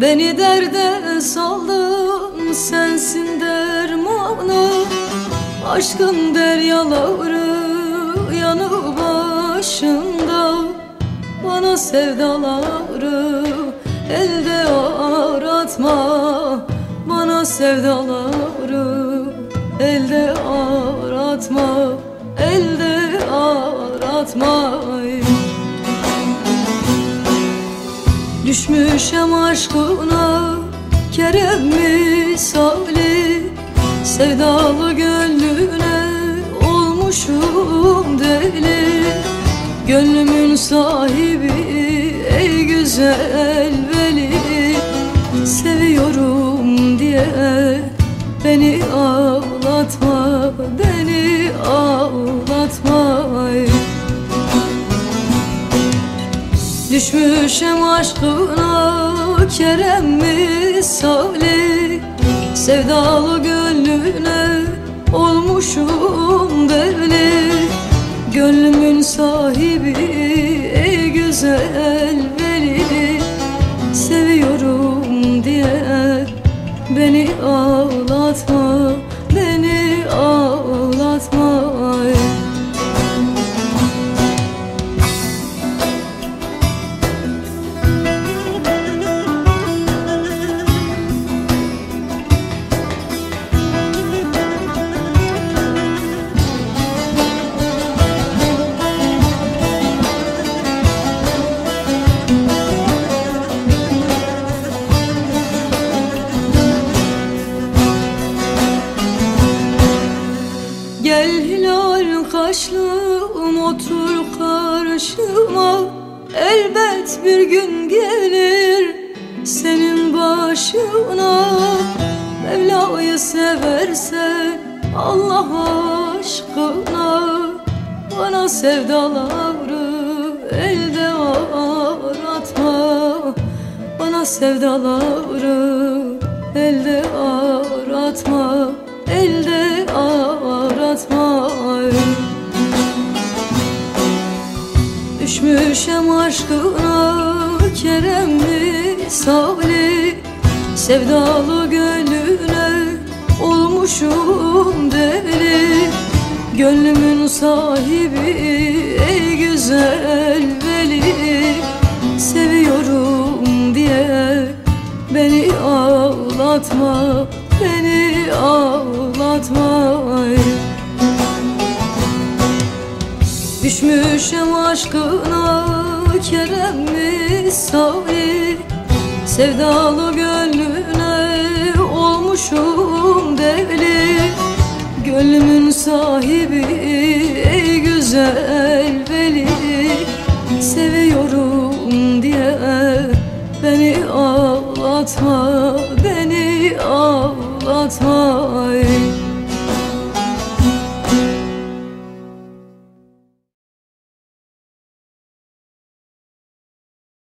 Beni derde saldın sensin dermanı. Aşkın deryaları yanı başında. Bana sevdaları elde aratma. Bana sevdaları elde aratma. Elde aratma Düşmüşem aşkına Kerem misali Sevdalı gönlüne olmuşum deli. Gönlümün sahibi ey güzel veli. Seviyorum diye beni ağlatma Beni ağlatma Düşmüşem aşkına Kerem misali. Sevdalı gönlüne olmuşum deli Gönlümün sahibi ey güzel Bir gün gelir senin başına. Mevla'yı seversen Allah aşkına Bana sevdaları elde aratma. Bana sevdaları elde aratma Elde aratma Düşmüşem aşkına Kerem misali Sevdalı gönlüne olmuşum deli. Gönlümün sahibi ey güzel veli. Seviyorum diye beni ağlatma Beni ağlatma Düşmüşem aşkına kerem misali Sevdalı gönlüne olmuşum deli. Gönlümün sahibi ey güzel veli. Seviyorum diye beni ağlatma Beni ağlatma ey.